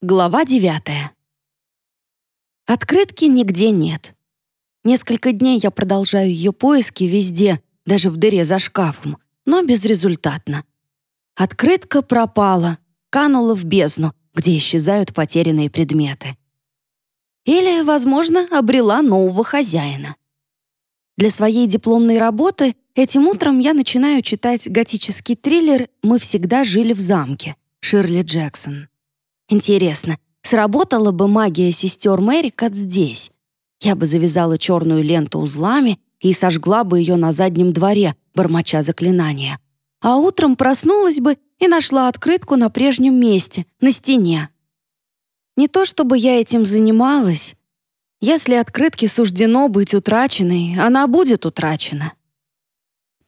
Глава девятая. Открытки нигде нет. Несколько дней я продолжаю ее поиски везде, даже в дыре за шкафом, но безрезультатно. Открытка пропала, канула в бездну, где исчезают потерянные предметы. Или, возможно, обрела нового хозяина. Для своей дипломной работы этим утром я начинаю читать готический триллер «Мы всегда жили в замке» Ширли Джексон. Интересно, сработала бы магия сестер Мэрикот здесь? Я бы завязала черную ленту узлами и сожгла бы ее на заднем дворе, бормоча заклинания. А утром проснулась бы и нашла открытку на прежнем месте, на стене. Не то чтобы я этим занималась. Если открытке суждено быть утраченной, она будет утрачена.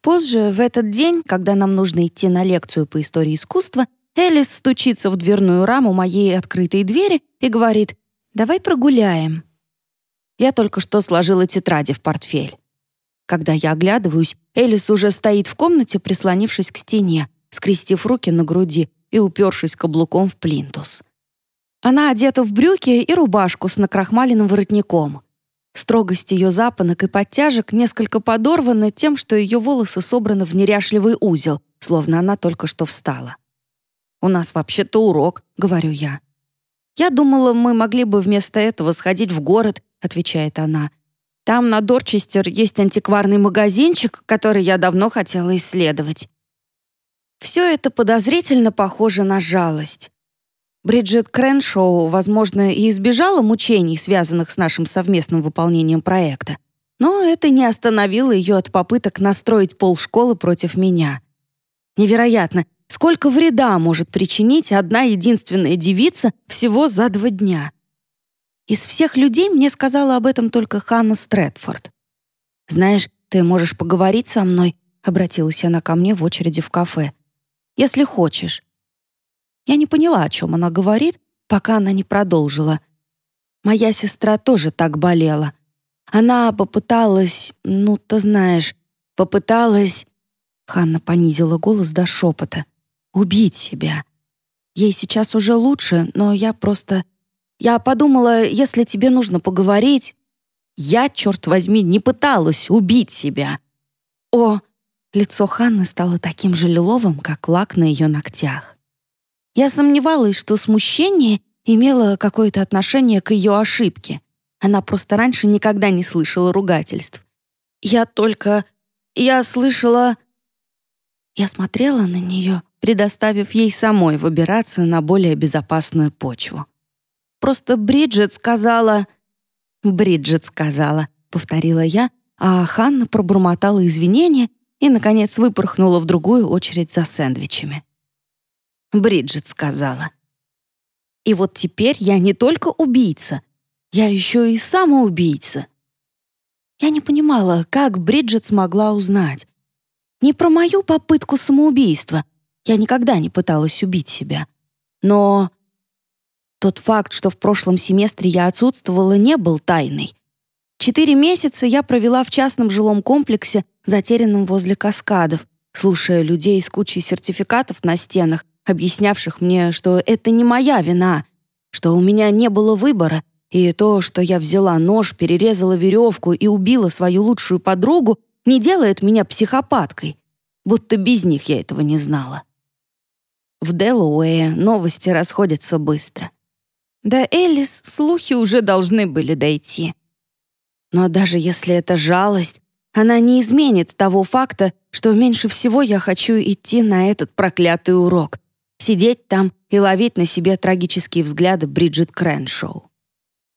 Позже, в этот день, когда нам нужно идти на лекцию по истории искусства, Элис стучится в дверную раму моей открытой двери и говорит «Давай прогуляем». Я только что сложила тетради в портфель. Когда я оглядываюсь, Элис уже стоит в комнате, прислонившись к стене, скрестив руки на груди и упершись каблуком в плинтус. Она одета в брюки и рубашку с накрахмаленным воротником. Строгость ее запонок и подтяжек несколько подорвана тем, что ее волосы собраны в неряшливый узел, словно она только что встала. «У нас вообще-то урок», — говорю я. «Я думала, мы могли бы вместо этого сходить в город», — отвечает она. «Там на Дорчестер есть антикварный магазинчик, который я давно хотела исследовать». Все это подозрительно похоже на жалость. Бриджит Креншоу, возможно, и избежала мучений, связанных с нашим совместным выполнением проекта, но это не остановило ее от попыток настроить полшколы против меня. Невероятно, Сколько вреда может причинить одна единственная девица всего за два дня? Из всех людей мне сказала об этом только Ханна Стрэдфорд. «Знаешь, ты можешь поговорить со мной», — обратилась она ко мне в очереди в кафе. «Если хочешь». Я не поняла, о чем она говорит, пока она не продолжила. Моя сестра тоже так болела. Она попыталась, ну, ты знаешь, попыталась... Ханна понизила голос до шепота убить себя. Ей сейчас уже лучше, но я просто... Я подумала, если тебе нужно поговорить... Я, черт возьми, не пыталась убить себя. О, лицо Ханны стало таким же лиловым, как лак на ее ногтях. Я сомневалась, что смущение имело какое-то отношение к ее ошибке. Она просто раньше никогда не слышала ругательств. Я только... Я слышала... Я смотрела на нее, предоставив ей самой выбираться на более безопасную почву. Просто Бриджит сказала... Бриджит сказала, повторила я, а Ханна пробормотала извинения и, наконец, выпорхнула в другую очередь за сэндвичами. Бриджит сказала. И вот теперь я не только убийца, я еще и самоубийца. Я не понимала, как Бриджит смогла узнать. Не про мою попытку самоубийства, я никогда не пыталась убить себя. Но тот факт, что в прошлом семестре я отсутствовала, не был тайной. Четыре месяца я провела в частном жилом комплексе, затерянном возле каскадов, слушая людей с кучей сертификатов на стенах, объяснявших мне, что это не моя вина, что у меня не было выбора, и то, что я взяла нож, перерезала веревку и убила свою лучшую подругу, не делает меня психопаткой, будто без них я этого не знала. В Делуэе новости расходятся быстро. До Элис слухи уже должны были дойти. Но даже если это жалость, она не изменит того факта, что меньше всего я хочу идти на этот проклятый урок, сидеть там и ловить на себе трагические взгляды Бриджит Крэншоу.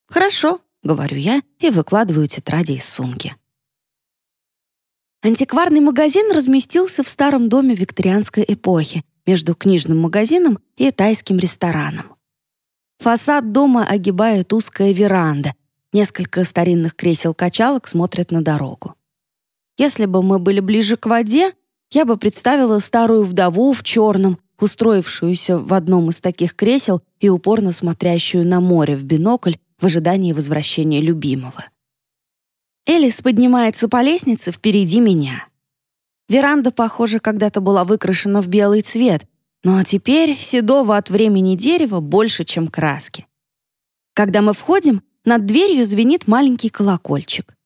«Хорошо», — говорю я и выкладываю тетради из сумки. Антикварный магазин разместился в старом доме викторианской эпохи, между книжным магазином и тайским рестораном. Фасад дома огибает узкая веранда. Несколько старинных кресел-качалок смотрят на дорогу. Если бы мы были ближе к воде, я бы представила старую вдову в черном, устроившуюся в одном из таких кресел и упорно смотрящую на море в бинокль в ожидании возвращения любимого. Элис поднимается по лестнице впереди меня. Веранда, похоже, когда-то была выкрашена в белый цвет, Но теперь седого от времени дерева больше, чем краски. Когда мы входим, над дверью звенит маленький колокольчик.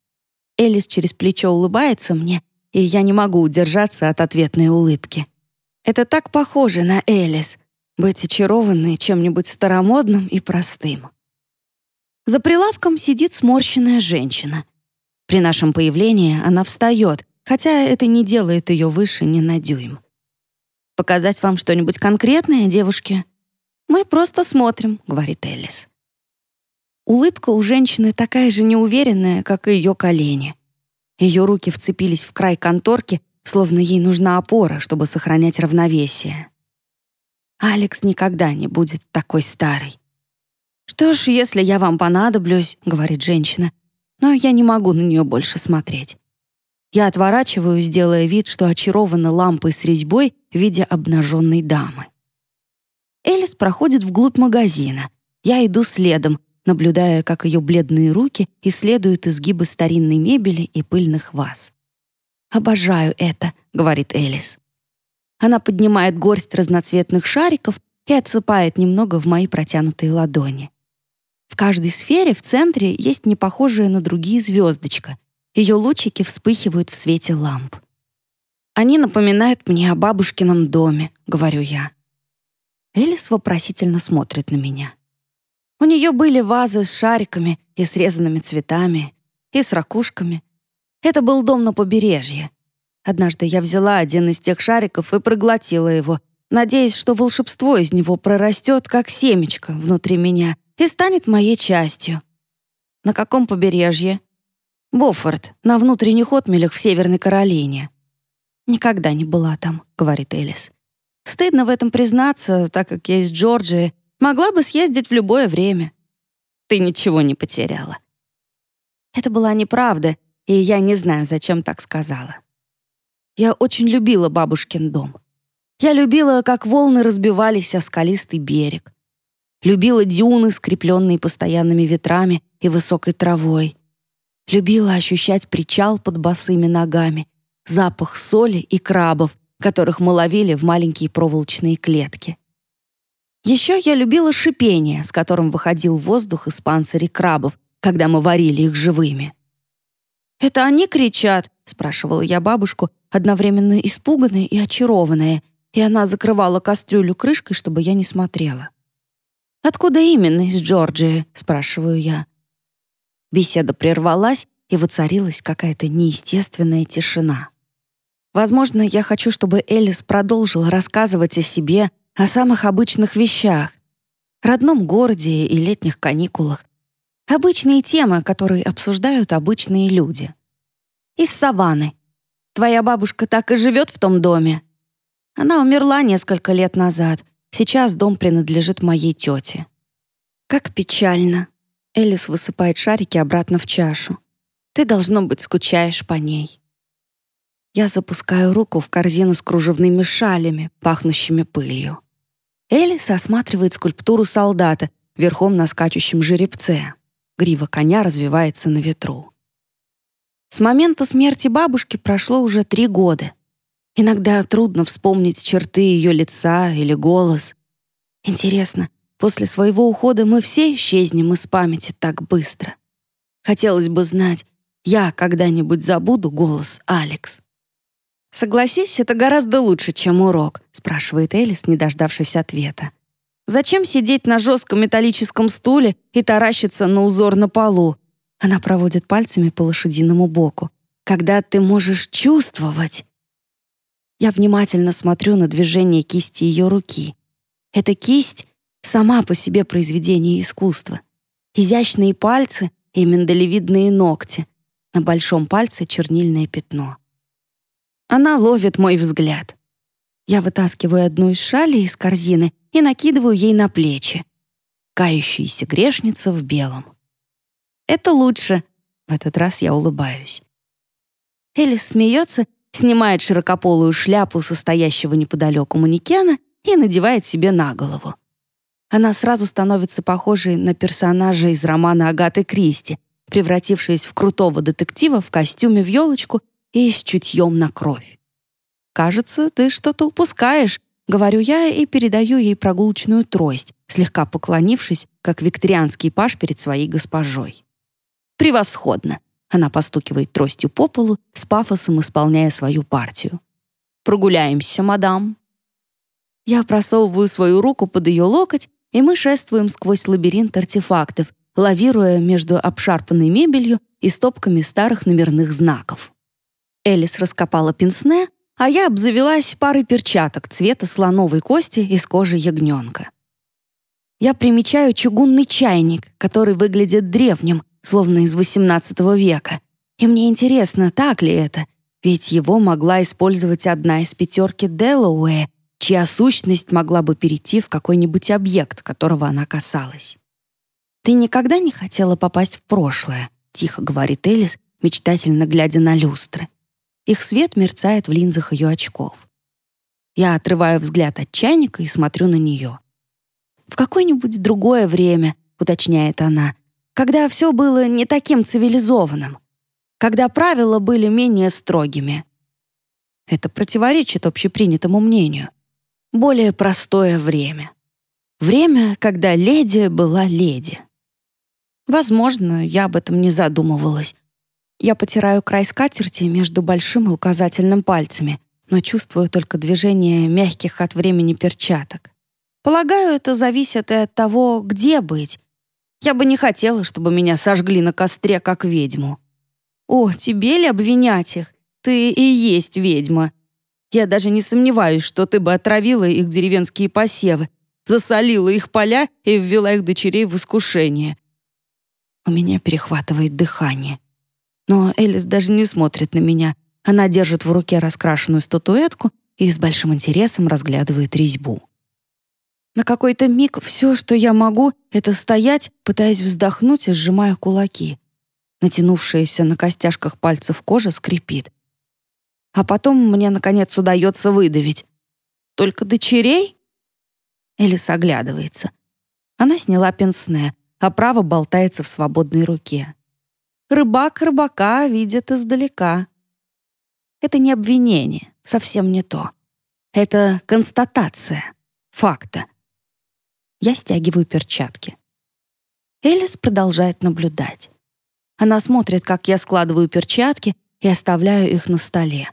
Элис через плечо улыбается мне, и я не могу удержаться от ответной улыбки. Это так похоже на Элис — быть очарованной чем-нибудь старомодным и простым. За прилавком сидит сморщенная женщина. При нашем появлении она встает, хотя это не делает ее выше ни на дюйм. «Показать вам что-нибудь конкретное, девушки?» «Мы просто смотрим», — говорит Элис. Улыбка у женщины такая же неуверенная, как и ее колени. Ее руки вцепились в край конторки, словно ей нужна опора, чтобы сохранять равновесие. Алекс никогда не будет такой старой. «Что ж, если я вам понадоблюсь», — говорит женщина, но я не могу на нее больше смотреть. Я отворачиваюсь, делая вид, что очарована лампой с резьбой в виде обнаженной дамы. Элис проходит вглубь магазина. Я иду следом, наблюдая, как ее бледные руки исследуют изгибы старинной мебели и пыльных ваз. «Обожаю это», — говорит Элис. Она поднимает горсть разноцветных шариков и отсыпает немного в мои протянутые ладони. В каждой сфере в центре есть непохожая на другие звездочка. Ее лучики вспыхивают в свете ламп. «Они напоминают мне о бабушкином доме», — говорю я. Элис вопросительно смотрит на меня. У нее были вазы с шариками и срезанными цветами, и с ракушками. Это был дом на побережье. Однажды я взяла один из тех шариков и проглотила его, надеясь, что волшебство из него прорастет, как семечко внутри меня, и станет моей частью. На каком побережье? Бофорд, на внутренних отмелях в Северной Каролине. «Никогда не была там», — говорит Элис. «Стыдно в этом признаться, так как я из Джорджии, Могла бы съездить в любое время. Ты ничего не потеряла. Это была неправда, и я не знаю, зачем так сказала. Я очень любила бабушкин дом. Я любила, как волны разбивались о скалистый берег. Любила дюны, скрепленные постоянными ветрами и высокой травой. Любила ощущать причал под босыми ногами, запах соли и крабов, которых мы ловили в маленькие проволочные клетки. Еще я любила шипение, с которым выходил воздух из панцирей крабов, когда мы варили их живыми. «Это они кричат?» — спрашивала я бабушку, одновременно испуганная и очарованная, и она закрывала кастрюлю крышкой, чтобы я не смотрела. «Откуда именно из Джорджии?» — спрашиваю я. Беседа прервалась, и воцарилась какая-то неестественная тишина. Возможно, я хочу, чтобы Элис продолжила рассказывать о себе, о самых обычных вещах, родном городе и летних каникулах. Обычные темы, которые обсуждают обычные люди. Из саванны. Твоя бабушка так и живет в том доме. Она умерла несколько лет назад. Сейчас дом принадлежит моей тете. Как печально. Элис высыпает шарики обратно в чашу. Ты, должно быть, скучаешь по ней. Я запускаю руку в корзину с кружевными шалями, пахнущими пылью. Элис осматривает скульптуру солдата верхом на скачущем жеребце. Грива коня развивается на ветру. С момента смерти бабушки прошло уже три года. Иногда трудно вспомнить черты ее лица или голос. Интересно, после своего ухода мы все исчезнем из памяти так быстро. Хотелось бы знать, я когда-нибудь забуду голос Алекс. «Согласись, это гораздо лучше, чем урок», — спрашивает Элис, не дождавшись ответа. «Зачем сидеть на жестком металлическом стуле и таращиться на узор на полу?» Она проводит пальцами по лошадиному боку. «Когда ты можешь чувствовать...» Я внимательно смотрю на движение кисти ее руки. Эта кисть — сама по себе произведение искусства. Изящные пальцы и миндалевидные ногти. На большом пальце чернильное пятно. Она ловит мой взгляд. Я вытаскиваю одну из шалей из корзины и накидываю ей на плечи. Кающаяся грешница в белом. «Это лучше», — в этот раз я улыбаюсь. Элис смеется, снимает широкополую шляпу состоящего неподалеку манекена и надевает себе на голову. Она сразу становится похожей на персонажа из романа Агаты Кристи, превратившись в крутого детектива в костюме в елочку и с чутьем на кровь. «Кажется, ты что-то упускаешь», Говорю я и передаю ей прогулочную трость, слегка поклонившись, как викторианский паж перед своей госпожой. «Превосходно!» Она постукивает тростью по полу, с пафосом исполняя свою партию. «Прогуляемся, мадам!» Я просовываю свою руку под ее локоть, и мы шествуем сквозь лабиринт артефактов, лавируя между обшарпанной мебелью и стопками старых номерных знаков. Элис раскопала пенсне, а я обзавелась парой перчаток цвета слоновой кости из кожи ягненка. Я примечаю чугунный чайник, который выглядит древним, словно из XVIII века. И мне интересно, так ли это, ведь его могла использовать одна из пятерки Делауэя, чья сущность могла бы перейти в какой-нибудь объект, которого она касалась. «Ты никогда не хотела попасть в прошлое?» — тихо говорит Элис, мечтательно глядя на люстры. Их свет мерцает в линзах ее очков. Я отрываю взгляд от чайника и смотрю на нее. «В какое-нибудь другое время», — уточняет она, «когда все было не таким цивилизованным, когда правила были менее строгими». Это противоречит общепринятому мнению. Более простое время. Время, когда леди была леди. Возможно, я об этом не задумывалась, я потираю край скатерти между большим и указательным пальцами, но чувствую только движение мягких от времени перчаток. Полагаю, это зависит и от того, где быть. Я бы не хотела, чтобы меня сожгли на костре, как ведьму. О, тебе ли обвинять их? Ты и есть ведьма. Я даже не сомневаюсь, что ты бы отравила их деревенские посевы, засолила их поля и ввела их дочерей в искушение. У меня перехватывает дыхание. Но Элис даже не смотрит на меня. Она держит в руке раскрашенную статуэтку и с большим интересом разглядывает резьбу. На какой-то миг все, что я могу, это стоять, пытаясь вздохнуть и сжимая кулаки. Натянувшаяся на костяшках пальцев кожа скрипит. А потом мне, наконец, удается выдавить. «Только дочерей?» Элис оглядывается. Она сняла пенсне, а право болтается в свободной руке. Рыбак рыбака видит издалека. Это не обвинение, совсем не то. Это констатация факта. Я стягиваю перчатки. Элис продолжает наблюдать. Она смотрит, как я складываю перчатки и оставляю их на столе.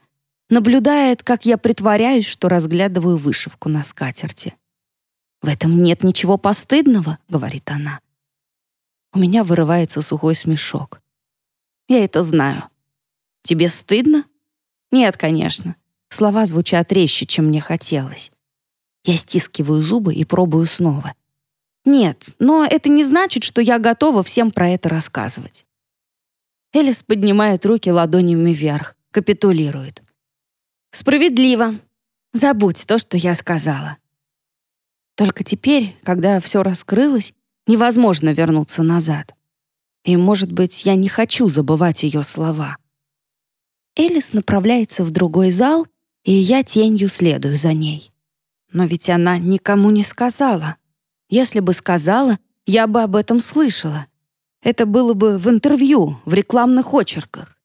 Наблюдает, как я притворяюсь, что разглядываю вышивку на скатерти. «В этом нет ничего постыдного», — говорит она. У меня вырывается сухой смешок. Я это знаю. Тебе стыдно? Нет, конечно. Слова звучат резче, чем мне хотелось. Я стискиваю зубы и пробую снова. Нет, но это не значит, что я готова всем про это рассказывать. Элис поднимает руки ладонями вверх, капитулирует. Справедливо. Забудь то, что я сказала. Только теперь, когда все раскрылось, невозможно вернуться назад. И, может быть, я не хочу забывать ее слова. Элис направляется в другой зал, и я тенью следую за ней. Но ведь она никому не сказала. Если бы сказала, я бы об этом слышала. Это было бы в интервью, в рекламных очерках.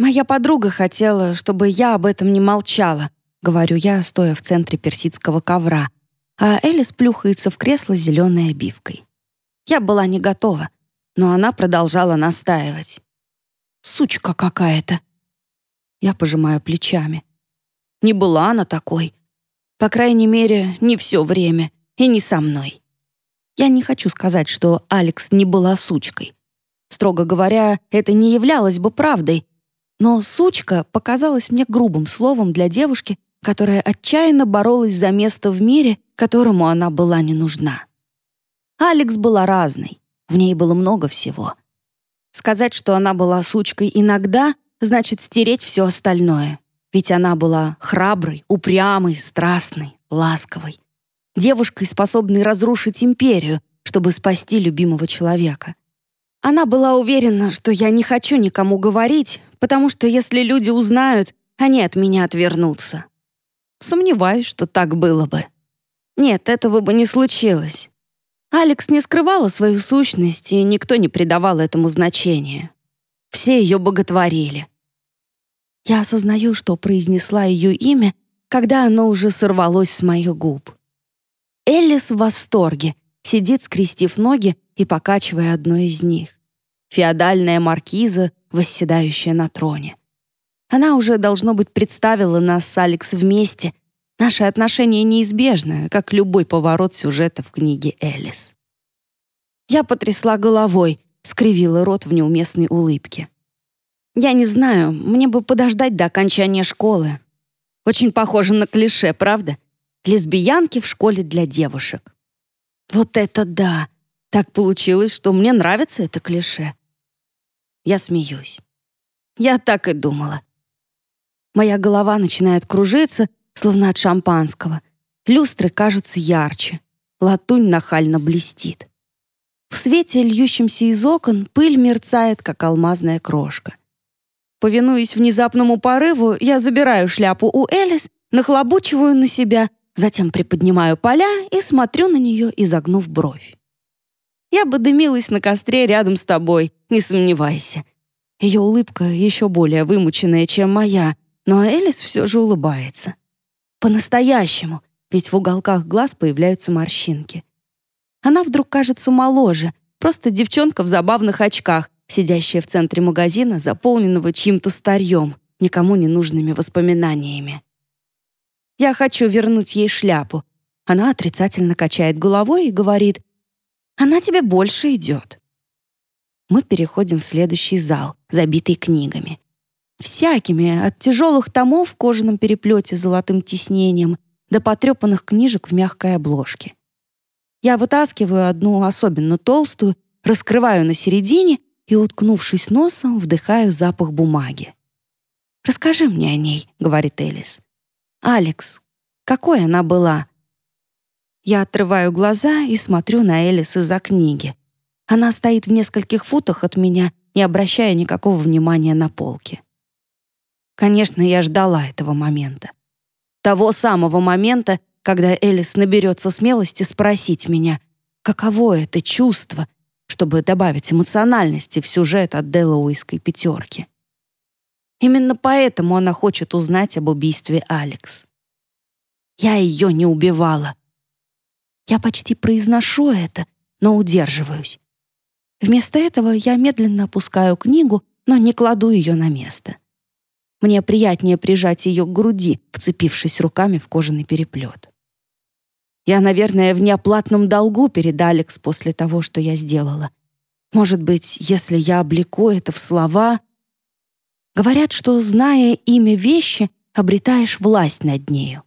Моя подруга хотела, чтобы я об этом не молчала, говорю я, стоя в центре персидского ковра, а Элис плюхается в кресло зеленой обивкой. Я была не готова — но она продолжала настаивать. «Сучка какая-то!» Я пожимаю плечами. Не была она такой. По крайней мере, не все время и не со мной. Я не хочу сказать, что Алекс не была сучкой. Строго говоря, это не являлось бы правдой, но «сучка» показалась мне грубым словом для девушки, которая отчаянно боролась за место в мире, которому она была не нужна. Алекс была разной. В ней было много всего. Сказать, что она была сучкой иногда, значит стереть все остальное. Ведь она была храброй, упрямой, страстной, ласковой. Девушкой, способной разрушить империю, чтобы спасти любимого человека. Она была уверена, что я не хочу никому говорить, потому что если люди узнают, они от меня отвернутся. Сомневаюсь, что так было бы. Нет, этого бы не случилось. Алекс не скрывала свою сущность, и никто не придавал этому значения. Все ее боготворили. Я осознаю, что произнесла ее имя, когда оно уже сорвалось с моих губ. Эллис в восторге, сидит, скрестив ноги и покачивая одну из них. Феодальная маркиза, восседающая на троне. Она уже, должно быть, представила нас с Алекс вместе. Наши отношения неизбежны, как любой поворот сюжета в книге Эллис. Я потрясла головой, скривила рот в неуместной улыбке. Я не знаю, мне бы подождать до окончания школы. Очень похоже на клише, правда? Лесбиянки в школе для девушек. Вот это да! Так получилось, что мне нравится это клише. Я смеюсь. Я так и думала. Моя голова начинает кружиться, словно от шампанского. Люстры кажутся ярче. Латунь нахально блестит. В свете, льющемся из окон, пыль мерцает, как алмазная крошка. Повинуясь внезапному порыву, я забираю шляпу у Элис, нахлобучиваю на себя, затем приподнимаю поля и смотрю на нее, изогнув бровь. Я бы дымилась на костре рядом с тобой, не сомневайся. Ее улыбка еще более вымученная, чем моя, но Элис все же улыбается. По-настоящему, ведь в уголках глаз появляются морщинки. Она вдруг кажется моложе, просто девчонка в забавных очках, сидящая в центре магазина, заполненного чьим-то старьем, никому не нужными воспоминаниями. Я хочу вернуть ей шляпу. Она отрицательно качает головой и говорит, «Она тебе больше идет». Мы переходим в следующий зал, забитый книгами. Всякими, от тяжелых томов в кожаном переплете с золотым тиснением до потрепанных книжек в мягкой обложке. Я вытаскиваю одну особенно толстую, раскрываю на середине и, уткнувшись носом, вдыхаю запах бумаги. «Расскажи мне о ней», — говорит Элис. «Алекс, какой она была?» Я отрываю глаза и смотрю на Элис из-за книги. Она стоит в нескольких футах от меня, не обращая никакого внимания на полки. Конечно, я ждала этого момента. Того самого момента, когда Элис наберется смелости спросить меня, каково это чувство, чтобы добавить эмоциональности в сюжет от Делауэйской пятерки. Именно поэтому она хочет узнать об убийстве Алекс. Я ее не убивала. Я почти произношу это, но удерживаюсь. Вместо этого я медленно опускаю книгу, но не кладу ее на место. Мне приятнее прижать ее к груди, вцепившись руками в кожаный переплет. Я, наверное, в неоплатном долгу перед Алекс после того, что я сделала. Может быть, если я облеку это в слова... Говорят, что, зная имя вещи, обретаешь власть над нею.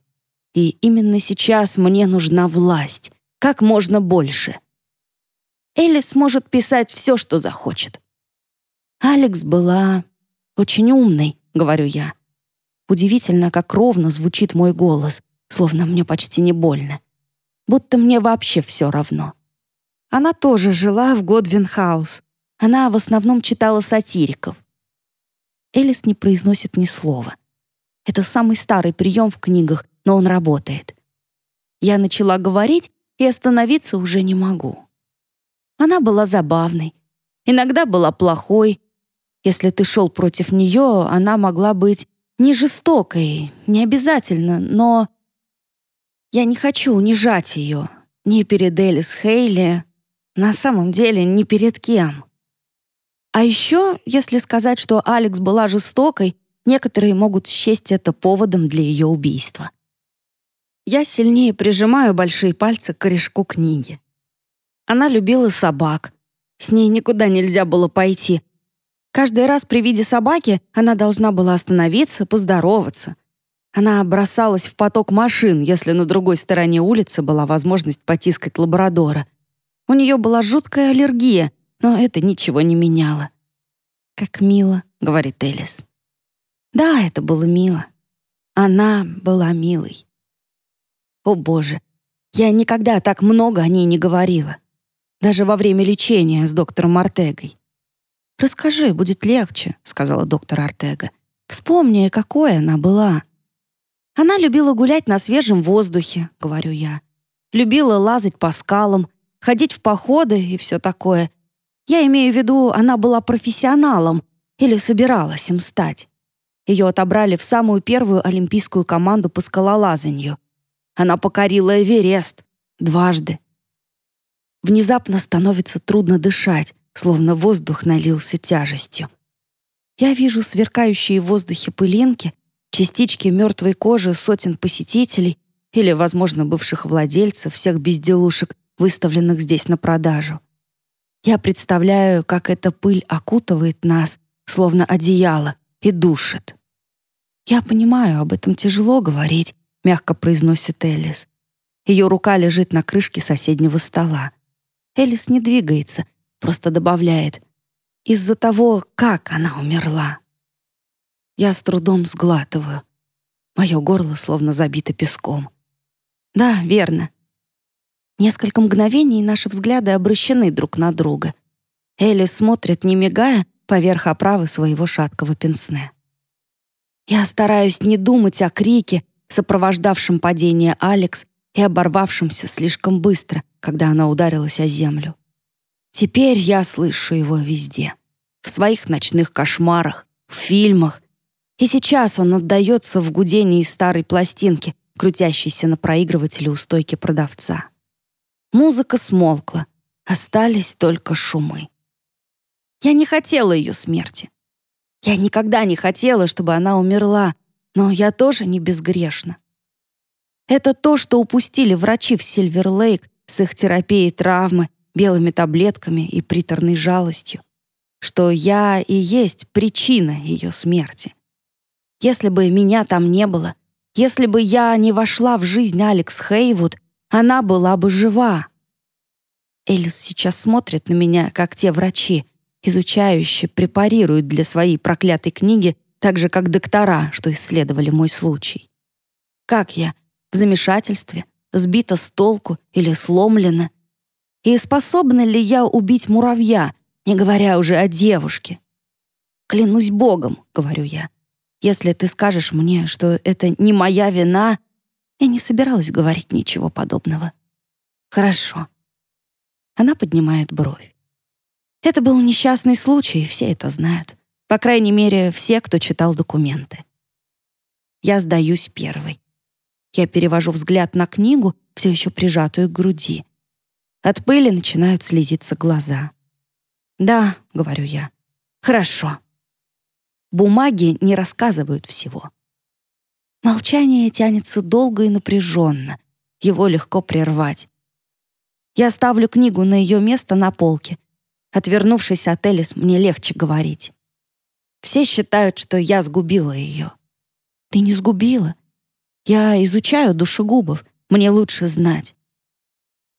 И именно сейчас мне нужна власть, как можно больше. Элис может писать все, что захочет. Алекс была очень умной, говорю я. Удивительно, как ровно звучит мой голос, словно мне почти не больно будто мне вообще все равно. Она тоже жила в Годвин-хаус. Она в основном читала сатириков. Элис не произносит ни слова. Это самый старый прием в книгах, но он работает. Я начала говорить, и остановиться уже не могу. Она была забавной, иногда была плохой. Если ты шел против нее, она могла быть не жестокой, не обязательно, но я не хочу унижать ее. Ни перед Элис Хейли, на самом деле ни перед кем. А еще, если сказать, что Алекс была жестокой, некоторые могут счесть это поводом для ее убийства. Я сильнее прижимаю большие пальцы к корешку книги. Она любила собак. С ней никуда нельзя было пойти. Каждый раз при виде собаки она должна была остановиться, поздороваться. Она бросалась в поток машин, если на другой стороне улицы была возможность потискать лабрадора. У нее была жуткая аллергия, но это ничего не меняло. «Как мило», — говорит Элис. Да, это было мило. Она была милой. О, Боже, я никогда так много о ней не говорила. Даже во время лечения с доктором Артегой. «Расскажи, будет легче», — сказала доктор Артега. «Вспомни, какой она была». Она любила гулять на свежем воздухе, говорю я. Любила лазать по скалам, ходить в походы и все такое. Я имею в виду, она была профессионалом или собиралась им стать. Ее отобрали в самую первую олимпийскую команду по скалолазанию. Она покорила Эверест дважды. Внезапно становится трудно дышать, словно воздух налился тяжестью. Я вижу сверкающие в воздухе пылинки, частички мертвой кожи сотен посетителей или, возможно, бывших владельцев всех безделушек, выставленных здесь на продажу. Я представляю, как эта пыль окутывает нас, словно одеяло, и душит. «Я понимаю, об этом тяжело говорить», — мягко произносит Элис. Ее рука лежит на крышке соседнего стола. Элис не двигается, просто добавляет «из-за того, как она умерла». Я с трудом сглатываю. Мое горло словно забито песком. Да, верно. Несколько мгновений наши взгляды обращены друг на друга. Элис смотрит, не мигая, поверх оправы своего шаткого пенсне. Я стараюсь не думать о крике, сопровождавшем падение Алекс и оборвавшемся слишком быстро, когда она ударилась о землю. Теперь я слышу его везде. В своих ночных кошмарах, в фильмах. И сейчас он отдается в гудении старой пластинки, крутящейся на проигрывателе у стойки продавца. Музыка смолкла, остались только шумы. Я не хотела ее смерти. Я никогда не хотела, чтобы она умерла, но я тоже не безгрешна. Это то, что упустили врачи в Сильвер-Лейк с их терапией травмы, белыми таблетками и приторной жалостью, что я и есть причина ее смерти. Если бы меня там не было, если бы я не вошла в жизнь Алекс Хейвуд, она была бы жива. Элис сейчас смотрит на меня, как те врачи, изучающие, препарируют для своей проклятой книги так же, как доктора, что исследовали мой случай. Как я? В замешательстве? Сбита с толку или сломлена? И способна ли я убить муравья, не говоря уже о девушке? «Клянусь Богом», — говорю я, «если ты скажешь мне, что это не моя вина...» Я не собиралась говорить ничего подобного. «Хорошо». Она поднимает бровь. Это был несчастный случай, все это знают. По крайней мере, все, кто читал документы. Я сдаюсь первой. Я перевожу взгляд на книгу, все еще прижатую к груди. От пыли начинают слезиться глаза. «Да», — говорю я, — «хорошо». Бумаги не рассказывают всего. Молчание тянется долго и напряженно. Его легко прервать. Я ставлю книгу на ее место на полке. Отвернувшись от Элис, мне легче говорить. Все считают, что я сгубила ее. Ты не сгубила. Я изучаю душегубов, мне лучше знать.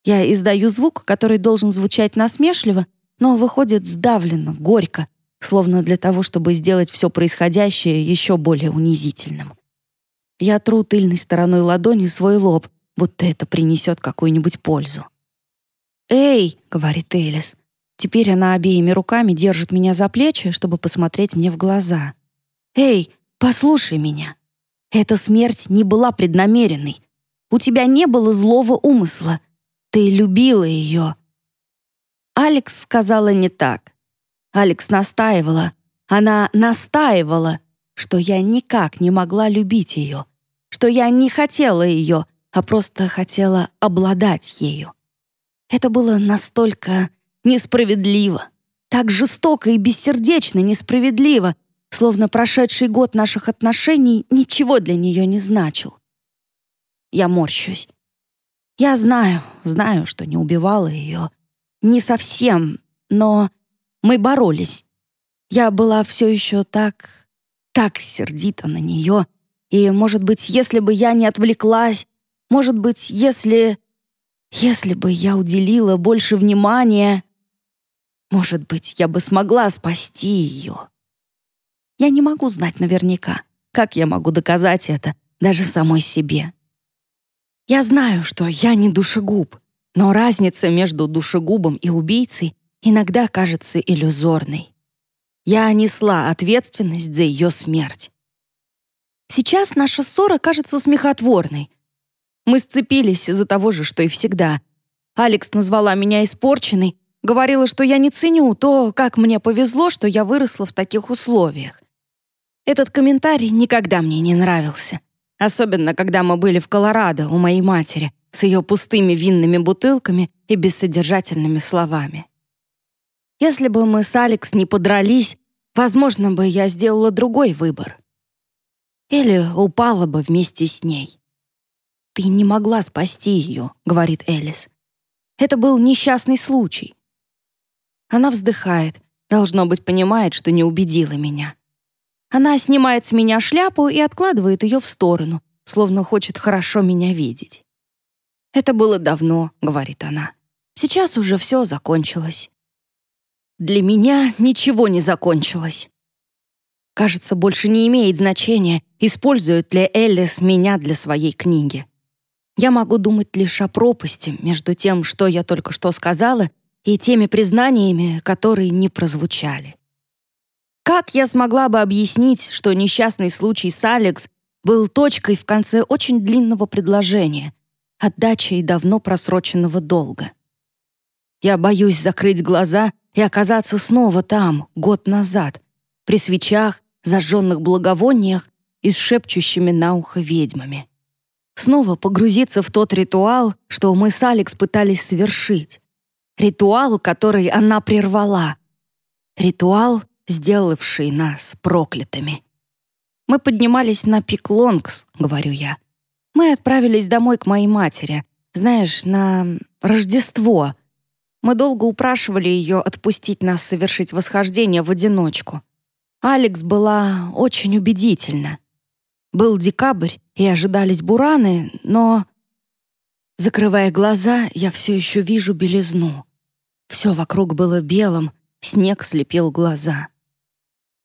Я издаю звук, который должен звучать насмешливо, но выходит сдавленно, горько, словно для того, чтобы сделать все происходящее еще более унизительным. Я тру тыльной стороной ладони свой лоб, будто это принесет какую-нибудь пользу. «Эй!» — говорит Элис. Теперь она обеими руками держит меня за плечи, чтобы посмотреть мне в глаза. «Эй, послушай меня. Эта смерть не была преднамеренной. У тебя не было злого умысла. Ты любила ее». Алекс сказала не так. Алекс настаивала. Она настаивала, что я никак не могла любить ее, что я не хотела ее, а просто хотела обладать ею. Это было настолько несправедливо, так жестоко и бессердечно несправедливо, словно прошедший год наших отношений ничего для нее не значил. Я морщусь. Я знаю, знаю, что не убивала ее. Не совсем, но мы боролись. Я была все еще так, так сердита на нее. И, может быть, если бы я не отвлеклась, может быть, если... Если бы я уделила больше внимания, может быть, я бы смогла спасти ее. Я не могу знать наверняка. Как я могу доказать это даже самой себе? Я знаю, что я не душегуб, но разница между душегубом и убийцей иногда кажется иллюзорной. Я несла ответственность за ее смерть. Сейчас наша ссора кажется смехотворной. Мы сцепились из-за того же, что и всегда. Алекс назвала меня испорченной, говорила, что я не ценю то, как мне повезло, что я выросла в таких условиях. Этот комментарий никогда мне не нравился. Особенно, когда мы были в Колорадо у моей матери с ее пустыми винными бутылками и бессодержательными словами. Если бы мы с Алекс не подрались, возможно бы я сделала другой выбор. Или упала бы вместе с ней. «Ты не могла спасти ее», — говорит Элис. «Это был несчастный случай». Она вздыхает, должно быть, понимает, что не убедила меня. Она снимает с меня шляпу и откладывает ее в сторону, словно хочет хорошо меня видеть. «Это было давно», — говорит она. «Сейчас уже все закончилось». Для меня ничего не закончилось. Кажется, больше не имеет значения, использует ли Эллис меня для своей книги. Я могу думать лишь о пропасти между тем, что я только что сказала, и теми признаниями, которые не прозвучали. Как я смогла бы объяснить, что несчастный случай с Алекс был точкой в конце очень длинного предложения, отдачей давно просроченного долга? Я боюсь закрыть глаза и оказаться снова там, год назад, при свечах, зажженных благовониях и с шепчущими на ухо ведьмами. Снова погрузиться в тот ритуал, что мы с Алекс пытались совершить. Ритуал, который она прервала. Ритуал, сделавший нас проклятыми. Мы поднимались на Пик Лонгс, говорю я. Мы отправились домой к моей матери, знаешь, на Рождество. Мы долго упрашивали ее отпустить нас совершить восхождение в одиночку. Алекс была очень убедительна. Был декабрь, и ожидались бураны, но... Закрывая глаза, я все еще вижу белизну. Все вокруг было белым, снег слепил глаза.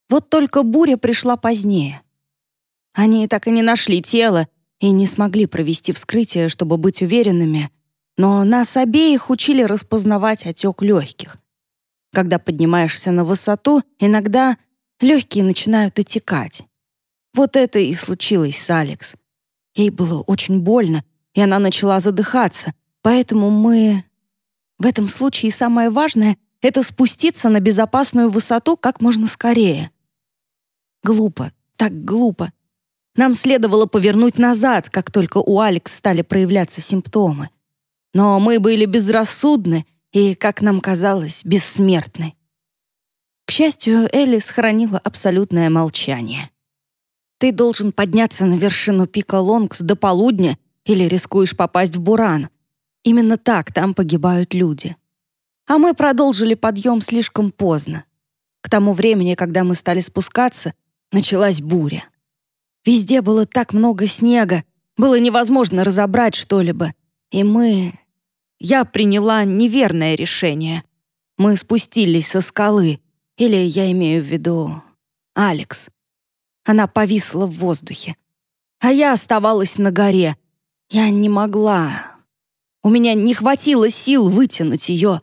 Вот только буря пришла позднее. Они так и не нашли тело и не смогли провести вскрытие, чтобы быть уверенными, но нас обеих учили распознавать отек легких. Когда поднимаешься на высоту, иногда легкие начинают отекать. Вот это и случилось с Алекс. Ей было очень больно, и она начала задыхаться, поэтому мы... В этом случае самое важное — это спуститься на безопасную высоту как можно скорее. Глупо, так глупо. Нам следовало повернуть назад, как только у Алекс стали проявляться симптомы. Но мы были безрассудны и, как нам казалось, бессмертны. К счастью, Элли сохранила абсолютное молчание. Ты должен подняться на вершину пика Лонгс до полудня или рискуешь попасть в буран. Именно так там погибают люди. А мы продолжили подъем слишком поздно. К тому времени, когда мы стали спускаться, началась буря. Везде было так много снега, было невозможно разобрать что-либо. И мы... Я приняла неверное решение. Мы спустились со скалы, или я имею в виду Алекс. Она повисла в воздухе. А я оставалась на горе. Я не могла. У меня не хватило сил вытянуть ее.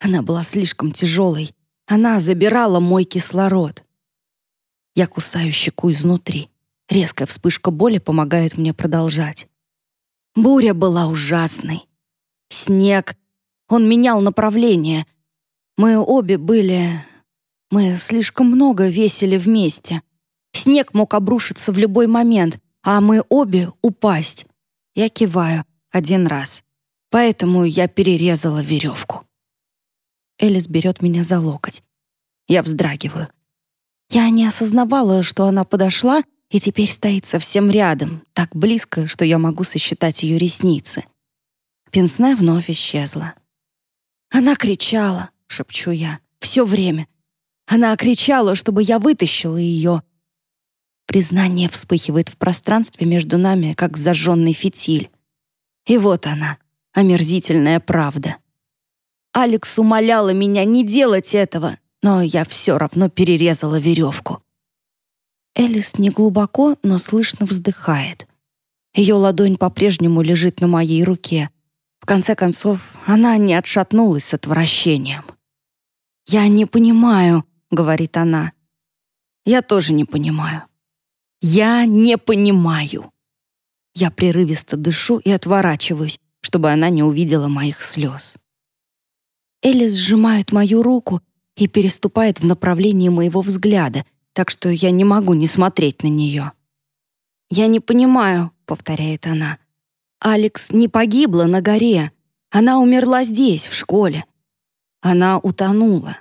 Она была слишком тяжелой. Она забирала мой кислород. Я кусаю щеку изнутри. Резкая вспышка боли помогает мне продолжать. Буря была ужасной. Снег. Он менял направление. Мы обе были... Мы слишком много весили вместе. Снег мог обрушиться в любой момент, а мы обе упасть. Я киваю один раз. Поэтому я перерезала веревку. Элис берет меня за локоть. Я вздрагиваю. Я не осознавала, что она подошла и теперь стоит совсем рядом, так близко, что я могу сосчитать ее ресницы. Пенсне вновь исчезла. Она кричала, шепчу я, все время. Она кричала, чтобы я вытащила ее, Признание вспыхивает в пространстве между нами, как зажженный фитиль. И вот она, омерзительная правда. Алекс умоляла меня не делать этого, но я все равно перерезала веревку. Элис неглубоко, но слышно вздыхает. Ее ладонь по-прежнему лежит на моей руке. В конце концов, она не отшатнулась с отвращением. «Я не понимаю», — говорит она. «Я тоже не понимаю. Я не понимаю. Я прерывисто дышу и отворачиваюсь, чтобы она не увидела моих слез. Элис сжимает мою руку и переступает в направлении моего взгляда, так что я не могу не смотреть на нее. «Я не понимаю», — повторяет она. «Алекс не погибла на горе. Она умерла здесь, в школе. Она утонула».